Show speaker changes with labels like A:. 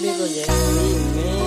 A: 那个人没没